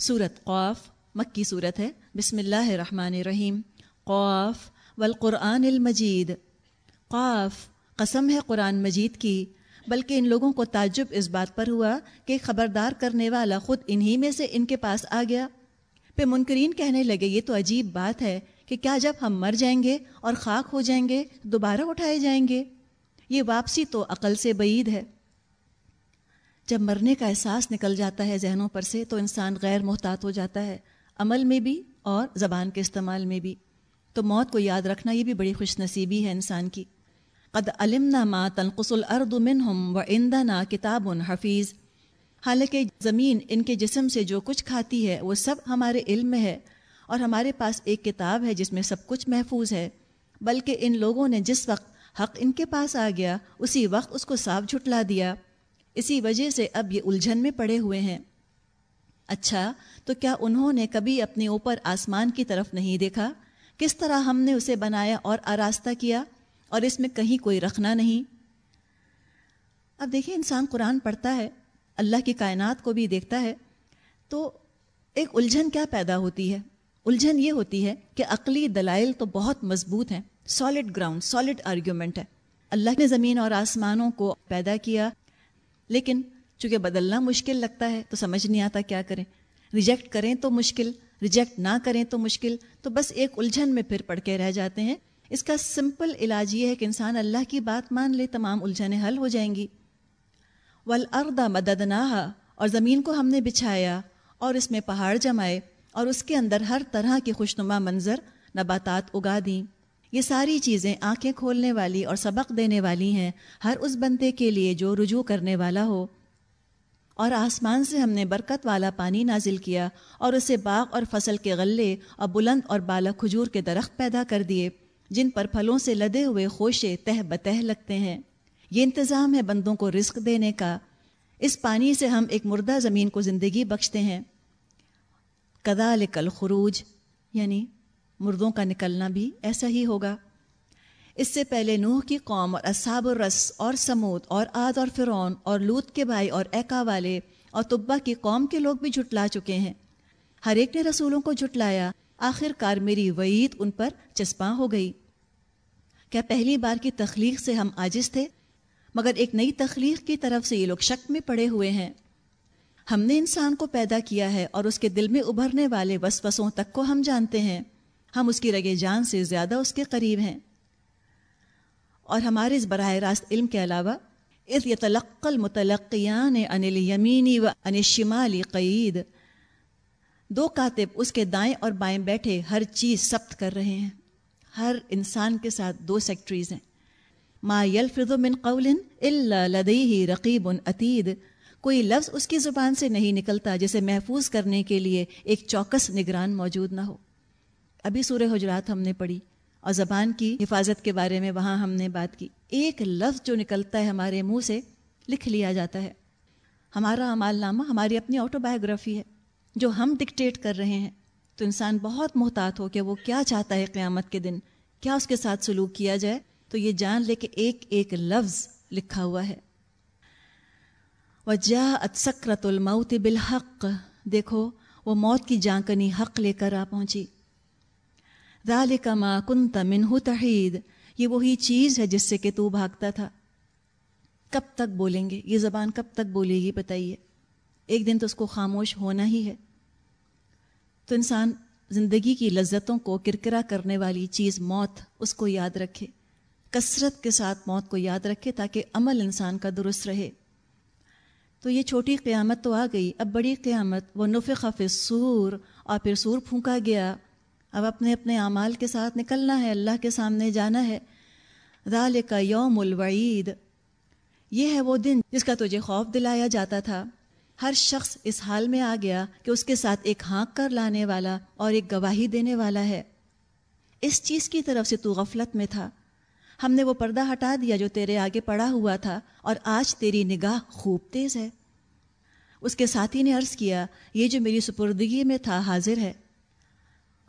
صورت قوف مکی صورت ہے۔ بسم اللہ الرحمن الرحیم۔ قوف والقرآن المجید۔ قاف، قسم ہے قرآن مجید کی۔ بلکہ ان لوگوں کو تعجب اس بات پر ہوا کہ خبردار کرنے والا خود انہی میں سے ان کے پاس آ گیا۔ پہ منکرین کہنے لگے، یہ تو عجیب بات ہے کہ کیا جب ہم مر جائیں گے اور خاک ہو جائیں گے، دوبارہ اٹھائے جائیں گے؟ یہ واپسی تو عقل سے بعید ہے۔ جب مرنے کا احساس نکل جاتا ہے ذہنوں پر سے تو انسان غیر محتاط ہو جاتا ہے، عمل میں بھی اور زبان کے استعمال میں بھی۔ تو موت کو یاد رکھنا یہ بھی بڑی خوش نصیبی ہے انسان کی۔ قد علم ما تنقص الارض منہم و عندنا کتاب حفیظ۔ حالانکہ زمین ان کے جسم سے جو کچھ کھاتی ہے وہ سب ہمارے علم میں ہے اور ہمارے پاس ایک کتاب ہے جس میں سب کچھ محفوظ ہے۔ بلکہ ان لوگوں نے جس وقت حق ان کے پاس آ گیا، اسی وقت اس کو صاف جھٹلا دیا۔ اسی وجہ سے اب یہ الجھن میں پڑے ہوئے ہیں۔ اچھا تو کیا انہوں نے کبھی اپنے اوپر آسمان کی طرف نہیں دیکھا؟ کس طرح ہم نے اسے بنایا اور آراستہ کیا اور اس میں کہیں کوئی رکھنا نہیں؟ اب دیکھیں، انسان قرآن پڑھتا ہے، اللہ کی کائنات کو بھی دیکھتا ہے، تو ایک الجھن کیا پیدا ہوتی ہے؟ الجھن یہ ہوتی ہے کہ عقلی دلائل تو بہت مضبوط ہیں سالڈ گراؤنڈ سالڈ آرگیومنٹ ہے۔ اللہ نے زمین اور آسمانوں کو پیدا کیا لیکن چونکہ بدلنا مشکل لگتا ہے تو سمجھ نہیں آتا کیا کریں۔ ریجیکٹ کریں تو مشکل ریجیکٹ نہ کریں تو مشکل۔ تو بس ایک الجھن میں پھر پڑھ کے رہ جاتے ہیں۔ اس کا سمپل علاج یہ ہے کہ انسان اللہ کی بات مان لے، تمام الجھنیں حل ہو جائیں گی۔ ولردا مدد اور زمین کو ہم نے بچھایا اور اس میں پہاڑ جمائے اور اس کے اندر ہر طرح کی خوشنما منظر، نباتات اگا دیں۔ یہ ساری چیزیں آنکھیں کھولنے والی اور سبق دینے والی ہیں، ہر اس بندے کے لیے جو رجوع کرنے والا ہو۔ اور آسمان سے ہم نے برکت والا پانی نازل کیا اور اسے باغ اور فصل کے غلے اور بلند اور بالا کھجور کے درخت پیدا کر دیے، جن پر پھلوں سے لدے ہوئے خوشے تہ بتہ لگتے ہیں۔ یہ انتظام ہے بندوں کو رزق دینے کا۔ اس پانی سے ہم ایک مردہ زمین کو زندگی بخشتے ہیں۔ کدا لکل خروج یعنی مردوں کا نکلنا بھی ایسا ہی ہوگا۔ اس سے پہلے نوح کی قوم اور اصحاب الرس اور سمود اور آد اور فرعون اور لوت کے بھائی اور ایکا والے اور طبا کی قوم کے لوگ بھی جھٹلا چکے ہیں۔ ہر ایک نے رسولوں کو جھٹلایا۔ آخر کار میری وعید ان پر چسپاں ہو گئی۔ کیا پہلی بار کی تخلیق سے ہم عاجز تھے؟ مگر ایک نئی تخلیق کی طرف سے یہ لوگ شک میں پڑے ہوئے ہیں۔ ہم نے انسان کو پیدا کیا ہے اور اس کے دل میں ابھرنے والے وسوسوں تک کو ہم جانتے ہیں۔ ہم اس کی رگے جان سے زیادہ اس کے قریب ہیں۔ اور ہمارے اس براہ راست علم کے علاوہ اس یتلقل متلقیان انل یمینی و ان شمالی قید، دو کاتب اس کے دائیں اور بائیں بیٹھے ہر چیز ثبت کر رہے ہیں۔ ہر انسان کے ساتھ دو سیکٹریز ہیں۔ ما یلفظ من قول الا لدیہ رقیب عتید، کوئی لفظ اس کی زبان سے نہیں نکلتا جسے محفوظ کرنے کے لیے ایک چوکس نگران موجود نہ ہو۔ ابھی سورہ حجرات ہم نے پڑھی اور زبان کی حفاظت کے بارے میں وہاں ہم نے بات کی۔ ایک لفظ جو نکلتا ہے ہمارے منہ سے لکھ لیا جاتا ہے۔ ہمارا عمال نامہ ہماری اپنی آٹو بایوگرافی ہے جو ہم ڈکٹیٹ کر رہے ہیں۔ تو انسان بہت محتاط ہو کہ وہ کیا چاہتا ہے قیامت کے دن۔ کیا اس کے ساتھ سلوک کیا جائے؟ تو یہ جان لے کہ ایک ایک لفظ لکھا ہوا ہے۔ وجہ سکرت الموت بالحق۔ دیکھو، وہ موت کی جانکنی حق لے کر آ پہنچی۔ ذالک ما کنت منہ تحید۔ یہ وہی چیز ہے جس سے کہ تو بھاگتا تھا۔ کب تک بولیں گے؟ یہ زبان کب تک بولے گی بتائیے؟ ایک دن تو اس کو خاموش ہونا ہی ہے۔ تو انسان زندگی کی لذتوں کو کرکرا کرنے والی چیز موت، اس کو یاد رکھے۔ کثرت کے ساتھ موت کو یاد رکھے تاکہ عمل انسان کا درست رہے۔ تو یہ چھوٹی قیامت تو آ گئی، اب بڑی قیامت۔ وہ نف خف سور اور پھر سور پھونکا گیا۔ اب اپنے اپنے اعمال کے ساتھ نکلنا ہے، اللہ کے سامنے جانا ہے۔ رال کا یوم الوعید۔ یہ ہے وہ دن جس کا تجھے خوف دلایا جاتا تھا۔ ہر شخص اس حال میں آ گیا کہ اس کے ساتھ ایک ہانک کر لانے والا اور ایک گواہی دینے والا ہے۔ اس چیز کی طرف سے تو غفلت میں تھا۔ ہم نے وہ پردہ ہٹا دیا جو تیرے آگے پڑا ہوا تھا اور آج تیری نگاہ خوب تیز ہے۔ اس کے ساتھی نے عرض کیا، یہ جو میری سپردگی میں تھا، حاضر ہے۔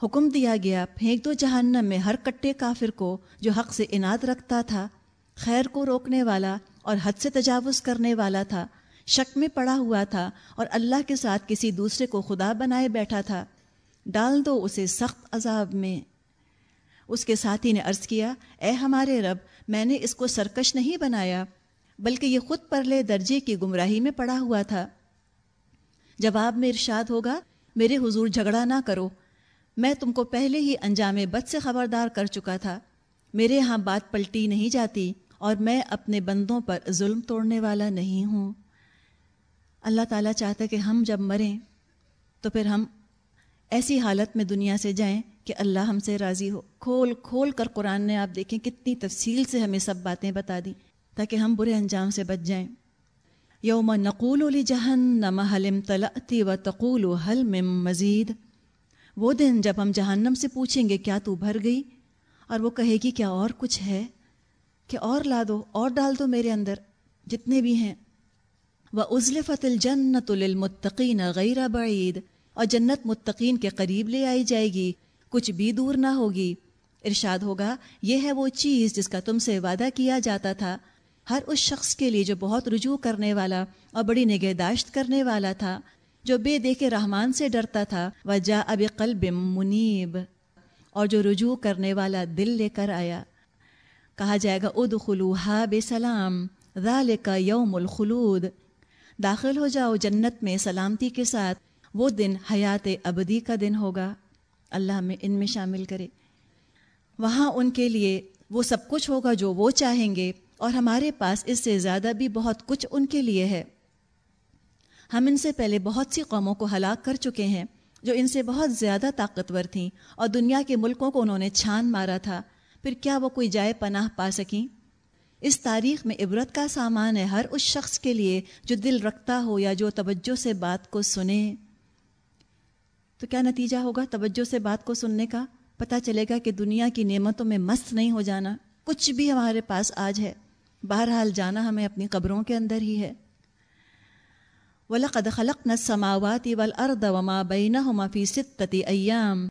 حکم دیا گیا، پھینک دو جہنم میں ہر کٹے کافر کو جو حق سے انعد رکھتا تھا، خیر کو روکنے والا اور حد سے تجاوز کرنے والا تھا، شک میں پڑا ہوا تھا اور اللہ کے ساتھ کسی دوسرے کو خدا بنائے بیٹھا تھا۔ ڈال دو اسے سخت عذاب میں۔ اس کے ساتھی نے عرض کیا، اے ہمارے رب، میں نے اس کو سرکش نہیں بنایا، بلکہ یہ خود پرلے درجے کی گمراہی میں پڑا ہوا تھا۔ جواب میں ارشاد ہوگا، میرے حضور جھگڑا نہ کرو۔ میں تم کو پہلے ہی انجام بد سے خبردار کر چکا تھا۔ میرے یہاں بات پلٹی نہیں جاتی اور میں اپنے بندوں پر ظلم توڑنے والا نہیں ہوں۔ اللہ تعالیٰ چاہتا کہ ہم جب مریں تو پھر ہم ایسی حالت میں دنیا سے جائیں کہ اللہ ہم سے راضی ہو۔ کھول کھول کر قرآن نے آپ دیکھیں کتنی تفصیل سے ہمیں سب باتیں بتا دیں تاکہ ہم برے انجام سے بچ جائیں۔ یوم نقول علی جہن نم حلم تلعتی و تقول و حلم مزید؟ وہ دن جب ہم جہنم سے پوچھیں گے کیا تو بھر گئی اور وہ کہے گی کیا اور کچھ ہے کہ اور لا دو، اور ڈال دو میرے اندر جتنے بھی ہیں۔ وہ ازلفت الجنت المطقین غیر بعید اور جنت متقین کے قریب لے آئی جائے گی، کچھ بھی دور نہ ہوگی۔ ارشاد ہوگا، یہ ہے وہ چیز جس کا تم سے وعدہ کیا جاتا تھا۔ ہر اس شخص کے لیے جو بہت رجوع کرنے والا اور بڑی نگہداشت کرنے والا تھا۔ جو بے دیکھے رحمان سے ڈرتا تھا، وجہ اب قلب منیب۔ اور جو رجوع کرنے والا دل لے کر آیا، کہا جائے گا اد خلوحا بے سلام ذال کا یوم الخلود۔ داخل ہو جاؤ جنت میں سلامتی کے ساتھ، وہ دن حیات ابدی کا دن ہوگا۔ اللہ ہمیں ان میں شامل کرے۔ وہاں ان کے لیے وہ سب کچھ ہوگا جو وہ چاہیں گے، اور ہمارے پاس اس سے زیادہ بھی بہت کچھ ان کے لیے ہے۔ ہم ان سے پہلے بہت سی قوموں کو ہلاک کر چکے ہیں جو ان سے بہت زیادہ طاقتور تھیں اور دنیا کے ملکوں کو انہوں نے چھان مارا تھا۔ پھر کیا وہ کوئی جائے پناہ پا سکیں؟ اس تاریخ میں عبرت کا سامان ہے ہر اس شخص کے لیے جو دل رکھتا ہو یا جو توجہ سے بات کو سنے۔ تو کیا نتیجہ ہوگا توجہ سے بات کو سننے کا؟ پتہ چلے گا کہ دنیا کی نعمتوں میں مست نہیں ہو جانا۔ کچھ بھی ہمارے پاس آج ہے۔ بہرحال جانا ہمیں اپنی قبروں کے اندر ہی ہے۔ وَلَقَدْ خَلَقْنَا السَّمَاوَاتِ وَالْأَرْضَ وَمَا بَيْنَهُمَا فِي سِتَّةِ أَيَّامٍ۔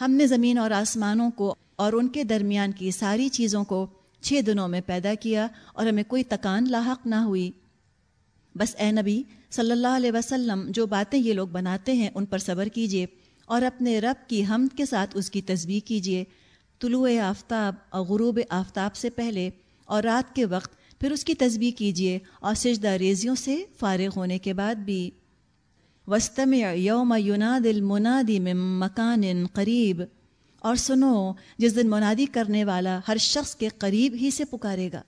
ہم نے زمین اور آسمانوں کو اور ان کے درمیان کی ساری چیزوں کو چھ دنوں میں پیدا کیا اور ہمیں کوئی تکان لاحق نہ ہوئی۔ بس اے نبی، صلی اللہ علیہ وسلم، جو باتیں یہ لوگ بناتے ہیں ان پر صبر کیجیے اور اپنے رب کی حمد کے ساتھ اس کی تصویر کیجیے۔ طلوع آفتاب اور غروب آفتاب سے پہلے اور رات کے وقت پھر اس کی تصویر کیجیے اور سجدہ ریزیوں سے فارغ ہونے کے بعد بھی۔ وسطم یوم یوناد المنادی میں مکان قریب اور سنو، جس دن منادی کرنے والا ہر شخص کے قریب ہی سے پکارے گا۔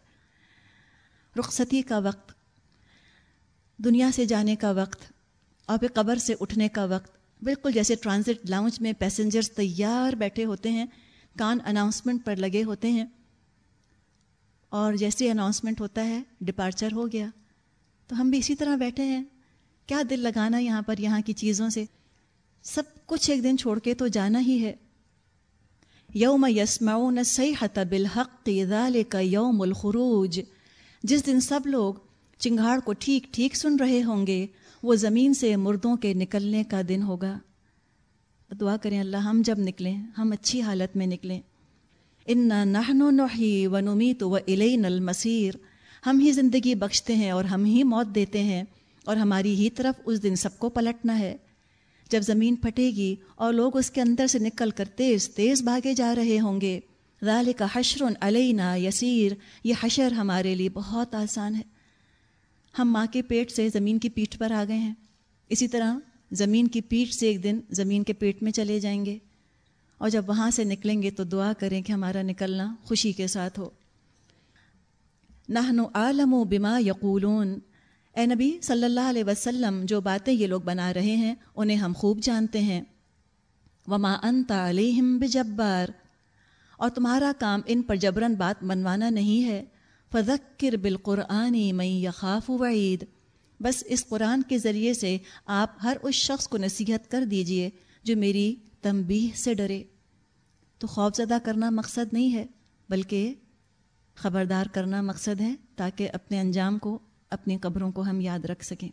رخصتی کا وقت، دنیا سے جانے کا وقت اور پھر قبر سے اٹھنے کا وقت۔ بالکل جیسے ٹرانزٹ لاؤنج میں پیسنجرز تیار بیٹھے ہوتے ہیں، کان اناؤنسمنٹ پر لگے ہوتے ہیں۔ اور جیسے اناؤنسمنٹ ہوتا ہے ڈپارچر ہو گیا۔ تو ہم بھی اسی طرح بیٹھے ہیں۔ کیا دل لگانا یہاں پر یہاں کی چیزوں سے؟ سب کچھ ایک دن چھوڑ کے تو جانا ہی ہے۔ یوم یسمعون صحت بالحق، ذالک یوم الخروج۔ جس دن سب لوگ چنگاڑ کو ٹھیک ٹھیک سن رہے ہوں گے، وہ زمین سے مردوں کے نکلنے کا دن ہوگا۔ دعا کریں اللہ ہم جب نکلیں، ہم اچھی حالت میں نکلیں۔ ان نہن و نحی و نمیت و علین المسیر ہم ہی زندگی بخشتے ہیں اور ہم ہی موت دیتے ہیں اور ہماری ہی طرف اس دن سب کو پلٹنا ہے۔ جب زمین پھٹے گی اور لوگ اس کے اندر سے نکل کر تیز تیز بھاگے جا رہے ہوں گے ذالک حشر علینا یسیر یہ حشر ہمارے لیے بہت آسان ہے۔ ہم ماں کے پیٹ سے زمین کی پیٹھ پر آ گئے ہیں۔ اسی طرح زمین کی پیٹھ سے ایک دن زمین کے پیٹ میں چلے جائیں گے۔ اور جب وہاں سے نکلیں گے تو دعا کریں کہ ہمارا نکلنا خوشی کے ساتھ ہو۔ نہن عالم و بما یقولون۔ اے نبی صلی اللہ علیہ وسلم، جو باتیں یہ لوگ بنا رہے ہیں، انہیں ہم خوب جانتے ہیں۔ وما انت علیہم بجبار۔ اور تمہارا کام ان پر جبرن بات منوانا نہیں ہے۔ فذکر بالقرآنی میں یخاف وعید۔ بس اس قرآن کے ذریعے سے آپ ہر اس شخص کو نصیحت کر دیجیے جو میری تنبیہ سے ڈرے تو خوف زدہ کرنا مقصد نہیں ہے، بلکہ خبردار کرنا مقصد ہے تاکہ اپنے انجام کو، اپنی قبروں کو ہم یاد رکھ سکیں۔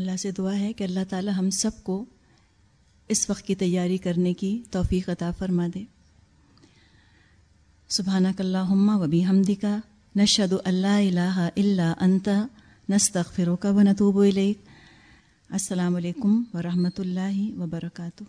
اللہ سے دعا ہے کہ اللہ تعالی ہم سب کو اس وقت کی تیاری کرنے کی توفیق عطا فرما دے۔ سبحانہ کلّم و بھی بحمدکا نشہد اللہ الہ الا انت، نستغفرک و نتوب و السلام علیکم ورحمۃ اللہ وبرکاتہ۔